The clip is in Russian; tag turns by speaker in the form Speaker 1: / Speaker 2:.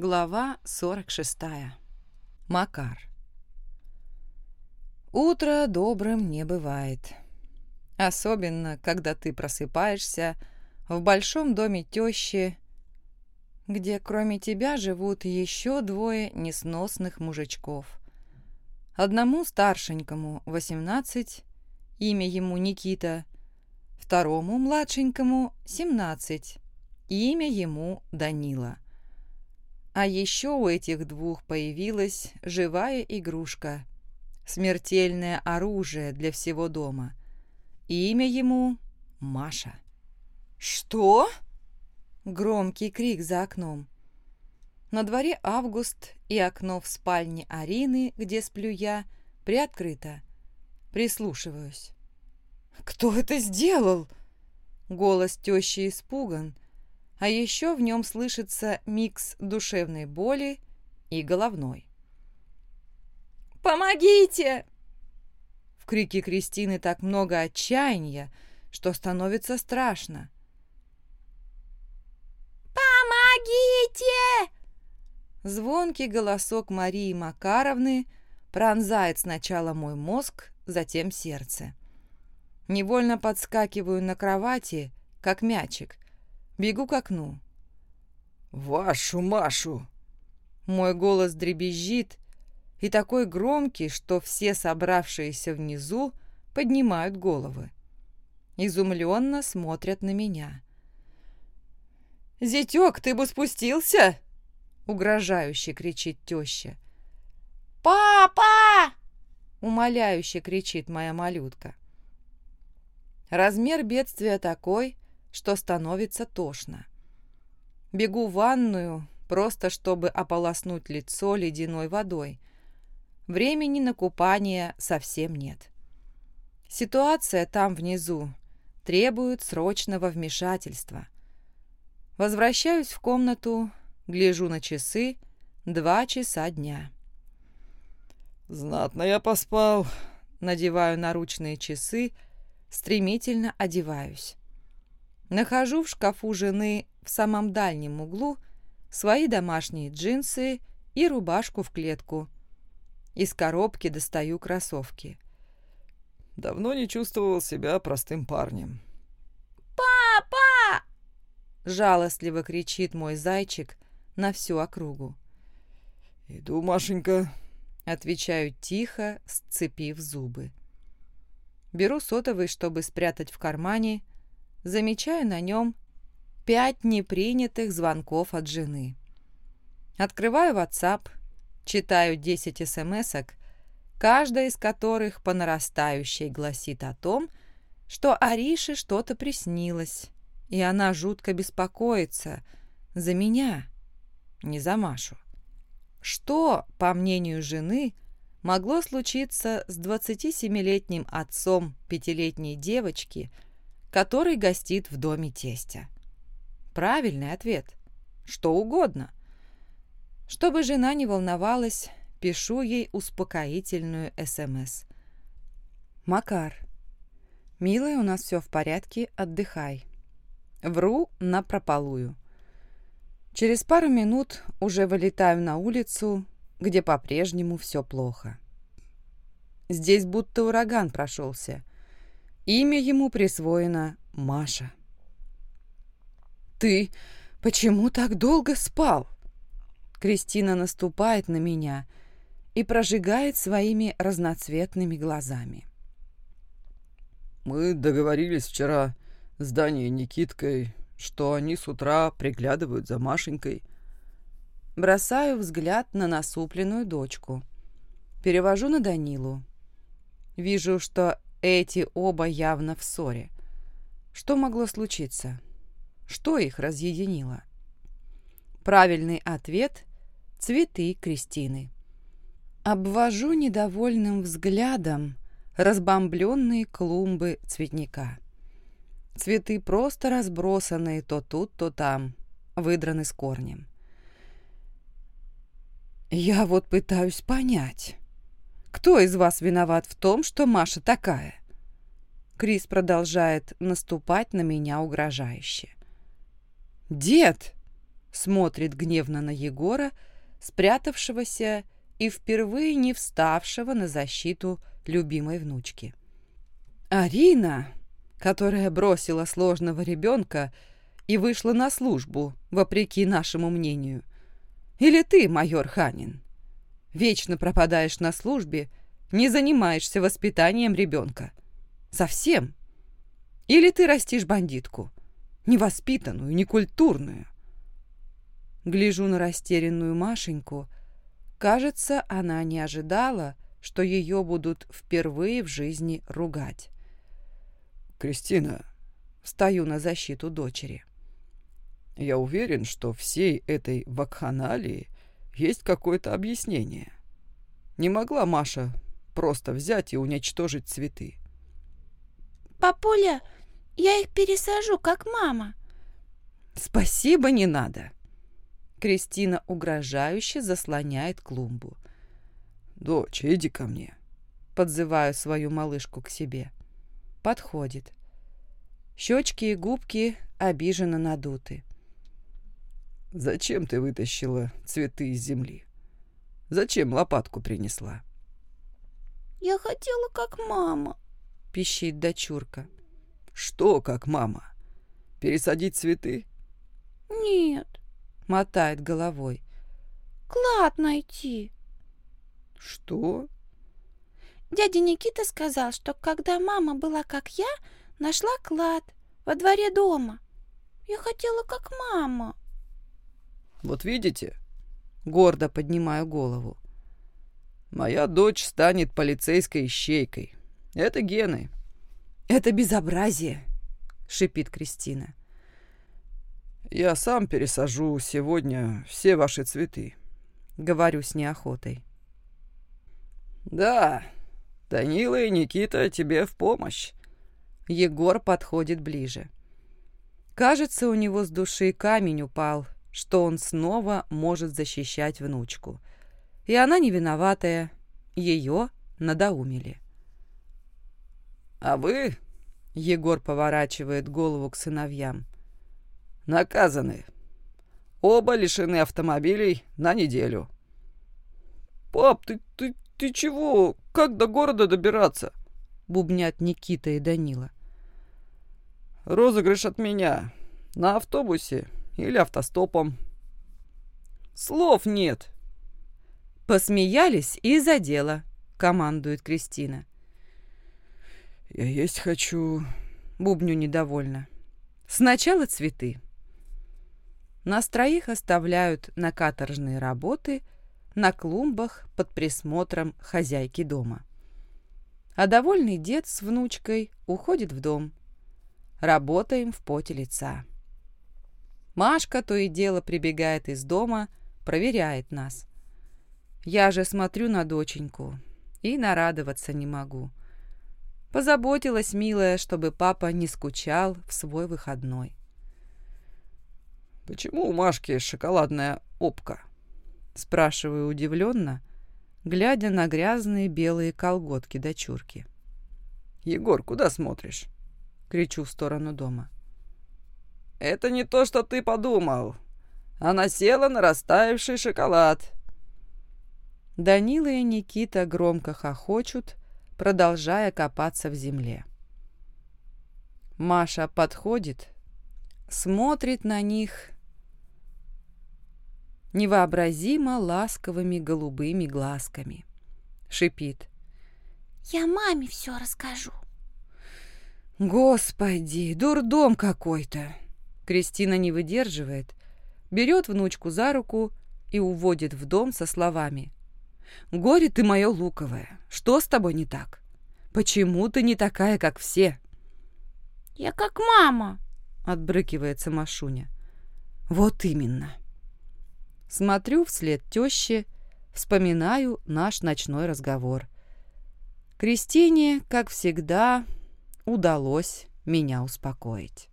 Speaker 1: Глава 46. Макар. Утро добрым не бывает. Особенно, когда ты просыпаешься в большом доме тещи, где кроме тебя живут еще двое несносных мужичков. Одному старшенькому 18, имя ему Никита, второму младшенькому 17, имя ему Данила. А еще у этих двух появилась живая игрушка, смертельное оружие для всего дома. Имя ему Маша.
Speaker 2: «Что?»
Speaker 1: Громкий крик за окном. На дворе август, и окно в спальне Арины, где сплю я, приоткрыто. Прислушиваюсь.
Speaker 2: «Кто это сделал?»
Speaker 1: Голос тещи испуган, а еще в нем слышится микс душевной боли и головной.
Speaker 2: «Помогите!»
Speaker 1: В крике Кристины так много отчаяния, что становится страшно.
Speaker 2: «Помогите!»
Speaker 1: Звонкий голосок Марии Макаровны пронзает сначала мой мозг, затем сердце. Невольно подскакиваю на кровати, как мячик, бегу к окну.
Speaker 3: «Вашу Машу!»
Speaker 1: Мой голос дребезжит и такой громкий, что все собравшиеся внизу поднимают головы. Изумленно смотрят на меня.
Speaker 2: «Зятек, ты бы спустился?»
Speaker 1: Угрожающе кричит теща.
Speaker 2: «Папа!»
Speaker 1: Умоляюще кричит моя малютка. Размер бедствия такой, что становится тошно. Бегу в ванную, просто чтобы ополоснуть лицо ледяной водой. Времени на купание совсем нет. Ситуация там внизу требует срочного вмешательства. Возвращаюсь в комнату, гляжу на часы, два часа дня.
Speaker 3: «Знатно я поспал»,
Speaker 1: надеваю наручные часы, стремительно одеваюсь. Нахожу в шкафу жены в самом дальнем углу свои домашние джинсы и рубашку в клетку. Из коробки достаю кроссовки.
Speaker 3: Давно не чувствовал себя простым парнем.
Speaker 2: «Папа!»
Speaker 1: Жалостливо кричит мой зайчик на всю округу.
Speaker 3: «Иду, Машенька», —
Speaker 1: отвечаю тихо, сцепив зубы. Беру сотовый, чтобы спрятать в кармане, замечаю на нем пять непринятых звонков от жены. Открываю WhatsApp, читаю 10 смс-ок, каждая из которых по нарастающей гласит о том, что Арише что-то приснилось, и она жутко беспокоится за меня, не за Машу. Что, по мнению жены, могло случиться с 27-летним отцом пятилетней девочки, который гостит в доме тестя? Правильный ответ. Что угодно. Чтобы жена не волновалась, пишу ей успокоительную СМС. «Макар, милая, у нас все в порядке, отдыхай». Вру напропалую. Через пару минут уже вылетаю на улицу, где по-прежнему все плохо. Здесь будто ураган прошелся. Имя ему присвоено Маша. «Ты почему так долго спал?» Кристина наступает на меня и прожигает своими разноцветными глазами.
Speaker 3: «Мы договорились вчера с Даней Никиткой, что они с утра приглядывают за Машенькой».
Speaker 1: Бросаю взгляд на насупленную дочку. Перевожу на Данилу. Вижу, что эти оба явно в ссоре. Что могло случиться? Что их разъединило? Правильный ответ – цветы Кристины. Обвожу недовольным взглядом разбомбленные клумбы цветника. Цветы просто разбросанные то тут, то там, выдраны с корнем. Я вот пытаюсь понять, кто из вас виноват в том, что Маша такая? Крис продолжает наступать на меня угрожающе. «Дед, смотрит гневно на Егора, спрятавшегося и впервые не вставшего на защиту любимой внучки. Арина, которая бросила сложного ребенка и вышла на службу, вопреки нашему мнению. Или ты, майор Ханин, вечно пропадаешь на службе, не занимаешься воспитанием ребенка. Совсем. Или ты растишь бандитку, невоспитанную, некультурную. Гляжу на растерянную Машеньку. Кажется, она не ожидала, что ее будут впервые в жизни ругать.
Speaker 3: «Кристина...»
Speaker 1: Встаю на защиту дочери.
Speaker 3: «Я уверен, что всей этой вакханалии есть какое-то объяснение. Не могла Маша просто взять и уничтожить цветы».
Speaker 2: «Папуля, я их пересажу, как мама».
Speaker 1: «Спасибо, не надо». Кристина угрожающе заслоняет клумбу.
Speaker 3: «Дочь, иди ко мне».
Speaker 1: Подзываю свою малышку к себе. Подходит. Щечки и губки обиженно надуты.
Speaker 3: «Зачем ты вытащила цветы из земли? Зачем лопатку принесла?»
Speaker 2: «Я хотела, как мама», —
Speaker 1: пищит дочурка.
Speaker 3: «Что, как мама? Пересадить цветы?»
Speaker 2: «Нет», —
Speaker 1: мотает головой.
Speaker 2: «Клад найти».
Speaker 3: «Что?»
Speaker 2: Дядя Никита сказал, что когда мама была как я, нашла клад во дворе дома. Я хотела как мама.
Speaker 3: Вот видите?
Speaker 1: Гордо поднимаю голову.
Speaker 3: Моя дочь станет полицейской ищейкой. Это гены.
Speaker 1: Это безобразие, шипит Кристина.
Speaker 3: Я сам пересажу сегодня все ваши цветы.
Speaker 1: Говорю с неохотой.
Speaker 3: Да, Данила и Никита тебе в помощь.
Speaker 1: Егор подходит ближе. Кажется, у него с души камень упал, что он снова может защищать внучку. И она не виноватая, ее надоумили.
Speaker 3: «А вы...»
Speaker 1: — Егор поворачивает голову к сыновьям.
Speaker 3: «Наказаны. Оба лишены автомобилей на неделю». «Пап, ты, ты, ты чего? Как до города добираться?»
Speaker 1: — бубнят Никита и Данила.
Speaker 3: «Розыгрыш от меня. На автобусе или автостопом». «Слов нет».
Speaker 1: «Посмеялись и за дело», — командует Кристина.
Speaker 3: «Я есть хочу...»
Speaker 1: — бубню недовольно. «Сначала цветы». Нас троих оставляют на каторжные работы на клумбах под присмотром хозяйки дома. А довольный дед с внучкой уходит в дом. Работаем в поте лица. Машка то и дело прибегает из дома, проверяет нас. Я же смотрю на доченьку и нарадоваться не могу. Позаботилась, милая, чтобы папа не скучал в свой выходной.
Speaker 3: «Почему у Машки шоколадная опка?»
Speaker 1: Спрашиваю удивленно, глядя на грязные белые колготки дочурки.
Speaker 3: «Егор, куда смотришь?» Кричу в сторону дома. «Это не то, что ты подумал. Она села на растаявший шоколад».
Speaker 1: Данила и Никита громко хохочут, продолжая копаться в земле. Маша подходит, смотрит на них невообразимо ласковыми голубыми глазками. Шипит.
Speaker 2: «Я маме все расскажу».
Speaker 1: «Господи, дурдом какой-то!» Кристина не выдерживает, берет внучку за руку и уводит в дом со словами. Горе ты мое луковое. Что с тобой не так? Почему ты не такая, как все?
Speaker 2: Я как мама,
Speaker 1: отбрыкивается Машуня. Вот именно. Смотрю вслед тещи, вспоминаю наш ночной разговор. Кристине, как всегда, удалось меня успокоить.